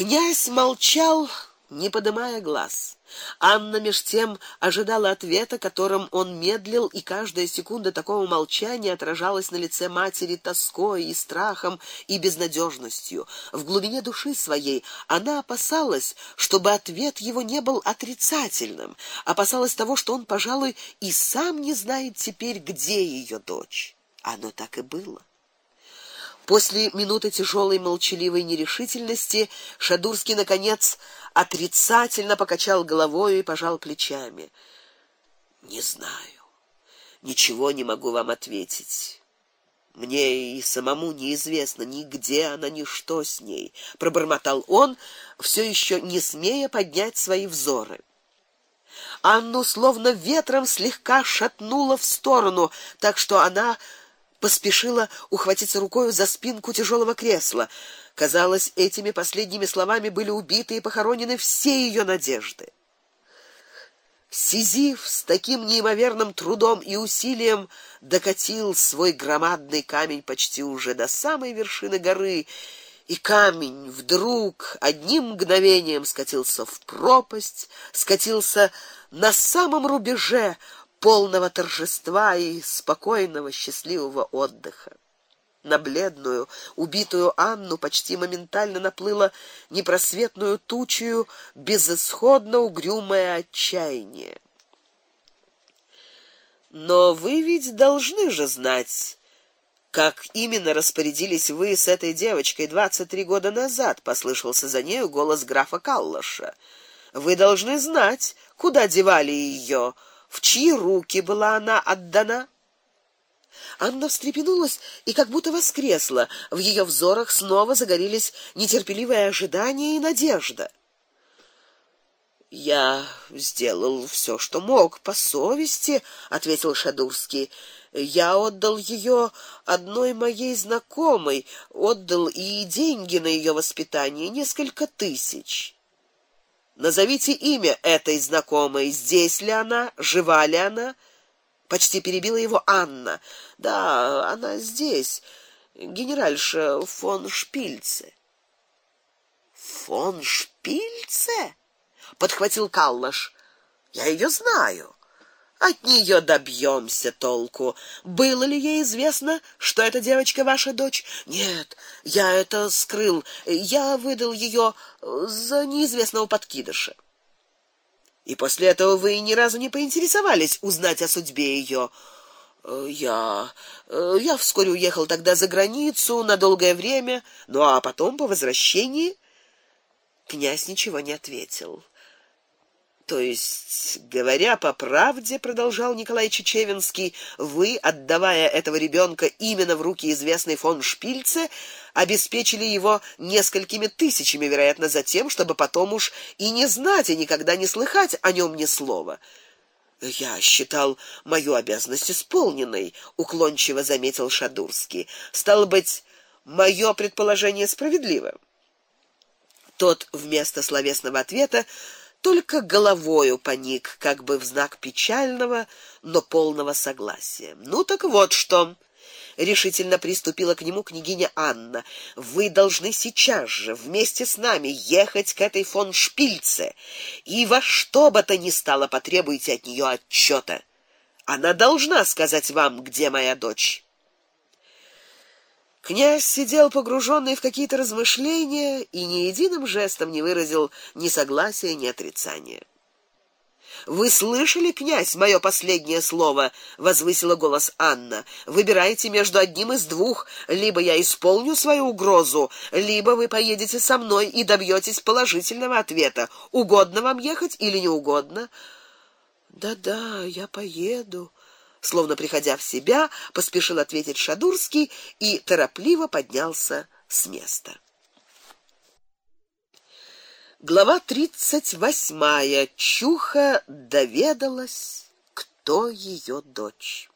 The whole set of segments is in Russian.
Князь молчал, не поднимая глаз. Анна меж тем ожидала ответа, которым он медлил, и каждая секунда такого молчания отражалась на лице матери тоской и страхом и безнадежностью. В глубине души своей она опасалась, чтобы ответ его не был отрицательным, опасалась того, что он, пожалуй, и сам не знает теперь, где ее дочь. Оно так и было. После минуты тяжелой молчаливой нерешительности Шадурский наконец отрицательно покачал головой и пожал плечами. Не знаю. Ничего не могу вам ответить. Мне и самому неизвестно ни где она, ни что с ней, пробормотал он, все еще не смея поднять свои взоры. Анну словно ветром слегка шатнуло в сторону, так что она поспешила ухватиться рукой за спинку тяжелого кресла. Казалось, этими последними словами были убиты и похоронены все ее надежды. Сизиф с таким неимоверным трудом и усилием докатил свой громадный камень почти уже до самой вершины горы, и камень вдруг одним мгновением скатился в пропасть, скатился на самом рубеже полного торжества и спокойного счастливого отдыха. На бледную, убитую Анну почти моментально наплыло непросветную тучью безысходно угрюмое отчаяние. Но вы ведь должны же знать, как именно распорядились вы с этой девочкой двадцать три года назад, послышался за нею голос графа Каллаша. Вы должны знать, куда девали ее в чьи руки была она отдана? Анна встрепенулась и как будто воскресла. В ее взорах снова загорелись нетерпеливое ожидание и надежда. Я сделал все, что мог по совести, ответил Шадурский. Я отдал ее одной моей знакомой, отдал и деньги на ее воспитание, несколько тысяч. Назовите имя этой знакомой, здесь ли она, жива ли она? Почти перебила его Анна. Да, она здесь. Генеральша фон Шпильце. Фон Шпильце? подхватил Каллаш. Я ее знаю. От нее добьемся толку. Было ли ей известно, что эта девочка ваша дочь? Нет, я это скрыл. Я выдал ее за неизвестного подкидыша. И после этого вы ни разу не поинтересовались узнать о судьбе ее. Я я вскоре уехал тогда за границу на долгое время, ну а потом по возвращении князь ничего не ответил. То есть, говоря по правде, продолжал Николай Чечевинский, вы, отдавая этого ребенка именно в руки известной фон Шпильце, обеспечили его несколькими тысячами, вероятно, за тем, чтобы потом уж и не знать и никогда не слыхать о нем ни слова. Я считал мою обязанность исполненной, уклончиво заметил Шадурский. Стало быть, мое предположение справедливо. Тот вместо словесного ответа только головою поник, как бы в знак печального, но полного согласия. Ну так вот что, решительно приступила к нему княгиня Анна. Вы должны сейчас же вместе с нами ехать к этой фон Шпильце и во что бы то ни стало потребуйте от нее отчета. Она должна сказать вам, где моя дочь. Князь сидел погруженный в какие-то размышления и ни единым жестом не выразил ни согласия, ни отрицания. Вы слышали, князь, мое последнее слово, возвысила голос Анна. Выбирайте между одним из двух: либо я исполню свою угрозу, либо вы поедете со мной и добьетесь положительного ответа. Угодно вам ехать или не угодно? Да-да, я поеду, словно приходя в себя, поспешил ответить Шадурский и торопливо поднялся с места. Глава тридцать восьмая. Чуха доведалась, кто ее дочь.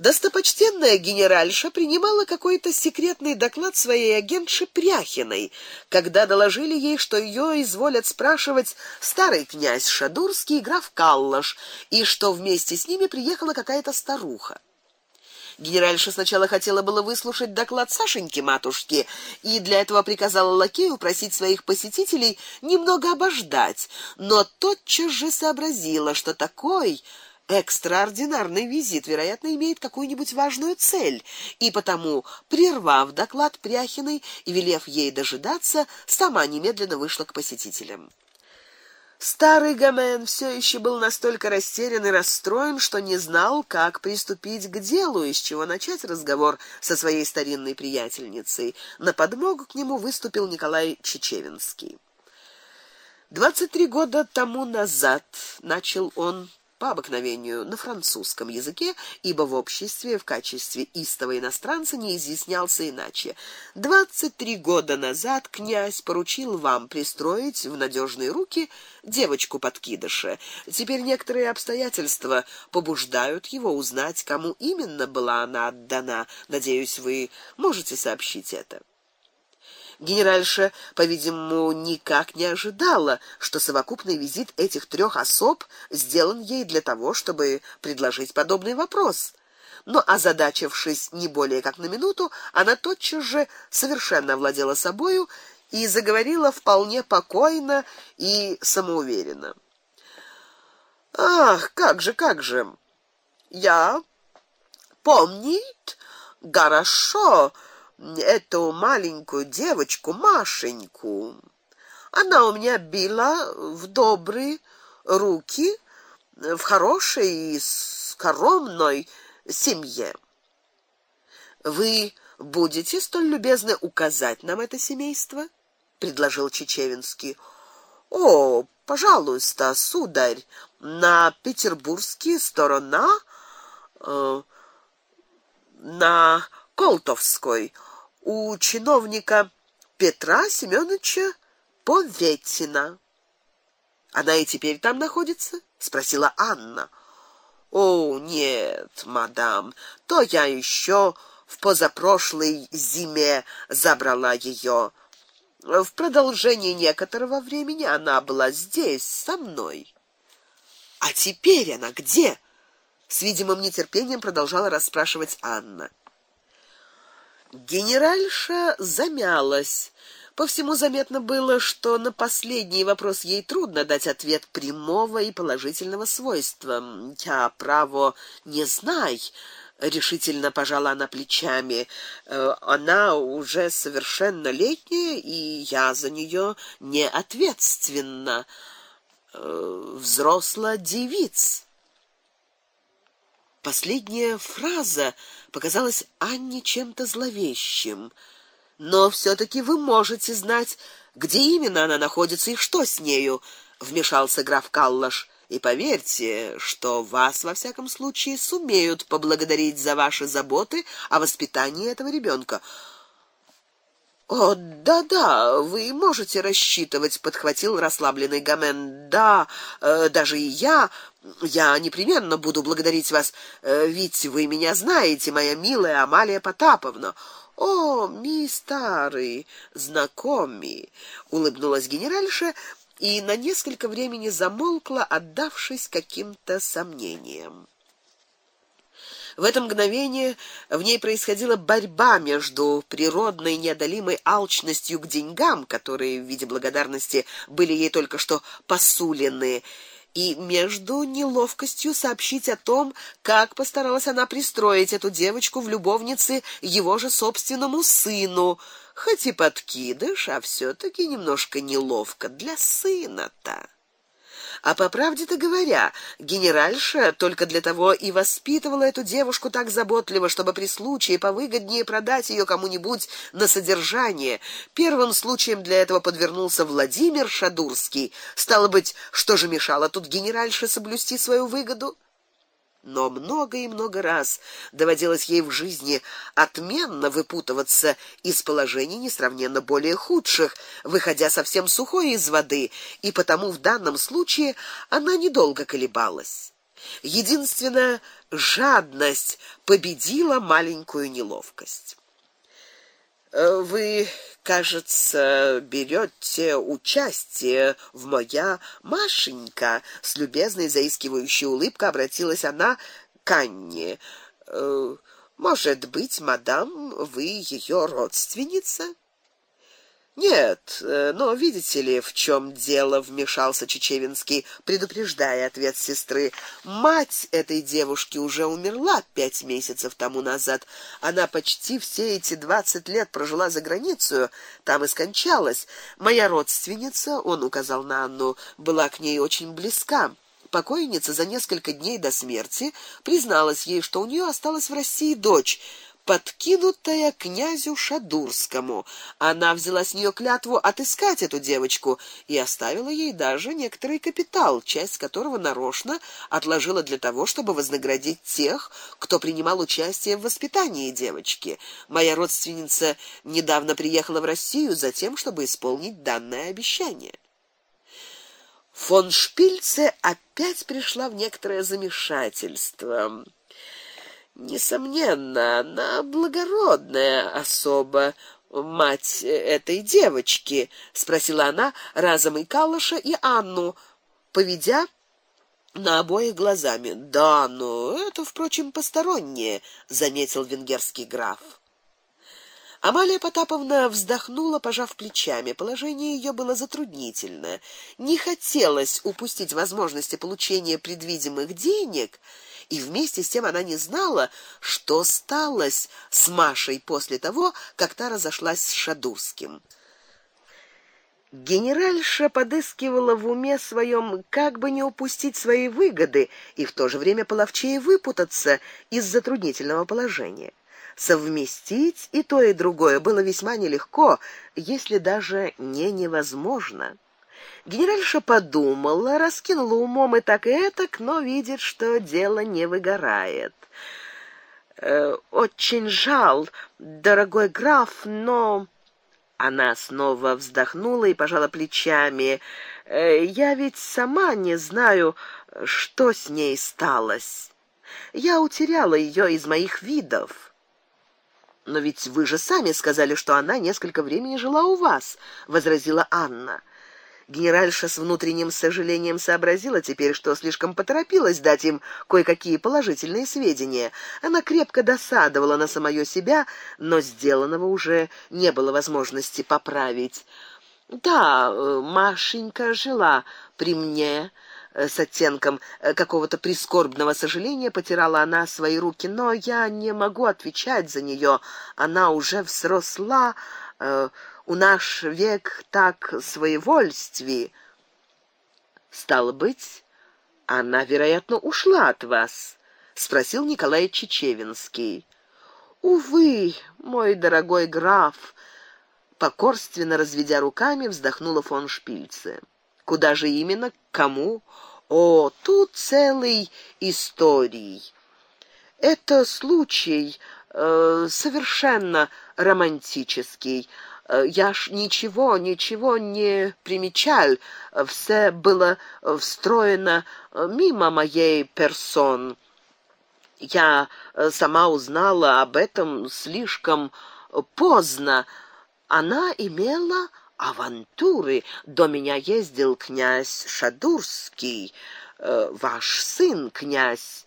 Достопочтенная генеральша принимала какой-то секретный доклад своей агентши Пряхиной, когда доложили ей, что ее изволят спрашивать старый князь Шадурский граф Каллаш, и что вместе с ними приехала какая-то старуха. Генеральша сначала хотела было выслушать доклад Сашеньки матушки и для этого приказала лакею просить своих посетителей немного обождать, но тотчас же сообразила, что такой экстраординарный визит, вероятно, имеет какую-нибудь важную цель, и потому, прервав доклад Пряхиной и велев ей дожидаться, сама немедленно вышла к посетителям. Старый Гамен все еще был настолько растерян и расстроен, что не знал, как приступить к делу и с чего начать разговор со своей старинной приятельницей. На подмогу к нему выступил Николай Чечевинский. Двадцать три года тому назад начал он по обыкновению на французском языке, ибо в обществе в качестве истого иностранца не изъяснялся иначе. Двадцать три года назад князь поручил вам пристроить в надежные руки девочку подкидыша. Теперь некоторые обстоятельства побуждают его узнать, кому именно была она отдана. Надеюсь, вы можете сообщить это. Генеральша, по-видимому, никак не ожидала, что совокупный визит этих трех особ сделан ей для того, чтобы предложить подобный вопрос. Но озадачившись не более как на минуту, она тотчас же совершенно овладела собою и заговорила вполне покойно и самоуверенно. Ах, как же, как же. Я помнит хорошо эту маленькую девочку Машеньку. Она у меня била в добрые руки в хорошей и скромной семье. Вы будете столь любезны указать нам это семейство? предложил Чечевинский. О, пожалуйста, сударь, на петербургские сторона э, на Колтовской у чиновника Петра Семёновича Поветина. Она и теперь там находится? спросила Анна. О, нет, мадам, то я еще в позапрошлой зиме забрала ее. В продолжении некоторого времени она была здесь со мной. А теперь она где? С видимым нетерпением продолжала расспрашивать Анна. Генеральша замялась. По всему заметно было, что на последний вопрос ей трудно дать ответ прямого и положительного свойства. Я право не знай, решительно пожала она плечами. Э, она уже совершеннолетняя, и я за нее не ответственна. Э, взрослая девица. Последняя фраза показалась Анне чем-то зловещим. Но все таки вы можете знать, где именно она находится и что с нею, вмешался граф Каллаш. И поверьте, что вас во всяком случае сумеют поблагодарить за ваши заботы о воспитании этого ребенка. О, да-да, вы можете рассчитывать, подхватил расслабленный Гамен. Да, э, даже и я, я непременно буду благодарить вас, э, ведь вы меня знаете, моя милая Амалия Потаповна. О, ми старый знакомый, улыбнулась генеральша и на несколько времени замолкла, отдавшись каким-то сомнениям. В это мгновение в ней происходила борьба между природной неодолимой алчностью к деньгам, которые в виде благодарности были ей только что посулены, и между неловкостью сообщить о том, как постаралась она пристроить эту девочку в любовницы его же собственному сыну, хоть и подкидыш, а все таки немножко неловко для сына-то. А по правде-то говоря, генеральша только для того и воспитывала эту девушку так заботливо, чтобы при случае повыгоднее продать ее кому-нибудь на содержание. Первым случаем для этого подвернулся Владимир Шадурский. Стало быть, что же мешало тут генеральше соблюсти свою выгоду? Но много и много раз доводилось ей в жизни отменно выпутываться из положений несравненно более худших, выходя совсем сухой из воды, и потому в данном случае она недолго колебалась. Единственная жадность победила маленькую неловкость. Э, вы, кажется, берете участие в моя Машенька, с любезной заискивающей улыбкой обратилась она к Анне. Э, Может быть, мадам, вы ее родственница? Нет, э, но видите ли, в чем дело, вмешался Чечевинский, предупреждая ответ сестры. Мать этой девушки уже умерла пять месяцев тому назад. Она почти все эти двадцать лет прожила за границей, там и скончалась. Моя родственница, он указал на Анну, была к ней очень близка. Покойница за несколько дней до смерти призналась ей, что у нее осталась в России дочь подкинутая князю Шадурскому. Она взяла с нее клятву отыскать эту девочку и оставила ей даже некоторый капитал, часть которого нарочно отложила для того, чтобы вознаградить тех, кто принимал участие в воспитании девочки. Моя родственница недавно приехала в Россию за тем, чтобы исполнить данное обещание. Фон Шпильце опять пришла в некоторое замешательство. Несомненно, она благородная особа, мать этой девочки, спросила она разом и Калыша, и Анну, поведя на обоих глазами. Да, но это, впрочем, постороннее, заметил венгерский граф. Амалия Потаповна вздохнула, пожав плечами. Положение ее было затруднительное. Не хотелось упустить возможности получения предвидимых денег, и вместе с тем она не знала, что сталось с Машей после того, как та разошлась с Шадурским. Генеральша подыскивала в уме своем, как бы не упустить свои выгоды и в то же время половчее выпутаться из затруднительного положения. Совместить и то, и другое было весьма нелегко, если даже не невозможно. Генеральша подумала, раскинула умом и так и этак, но видит, что дело не выгорает. Э, очень жаль, дорогой граф, но она снова вздохнула и пожала плечами. Э, я ведь сама не знаю, что с ней сталось. Я утеряла ее из моих видов. Но ведь вы же сами сказали, что она несколько времени жила у вас, возразила Анна. Генеральша с внутренним сожалением сообразила теперь, что слишком поторопилась дать им кое-какие положительные сведения. Она крепко досадовала на самое себя, но сделанного уже не было возможности поправить. Да, э, Машенька жила при мне, Э, с оттенком э, какого-то прискорбного сожаления потирала она свои руки, но я не могу отвечать за нее. Она уже взросла, э, у наш век так своевольствии. Стало быть, она, вероятно, ушла от вас, спросил Николай Чечевинский. Увы, мой дорогой граф, покорственно разведя руками, вздохнула фон Шпильце. Куда же именно, кому? О, тут целый историй. Это случай э, совершенно романтический. Э, я ж ничего, ничего не примечал. Все было встроено э, мимо моей персон. Я э, сама узнала об этом слишком поздно. Она имела авантюры. До меня ездил князь Шадурский, э, ваш сын, князь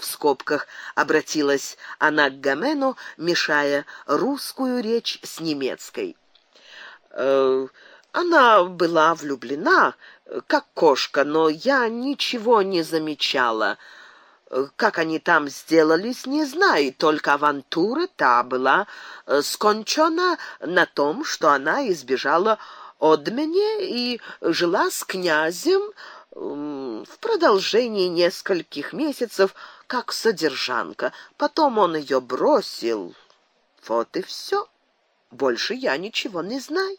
в скобках обратилась она к Гамену, мешая русскую речь с немецкой. Э, она была влюблена, как кошка, но я ничего не замечала. Как они там сделались, не знаю, только авантура та была э, скончена на том, что она избежала от меня и жила с князем в продолжении нескольких месяцев как содержанка. Потом он ее бросил. Вот и все. Больше я ничего не знаю.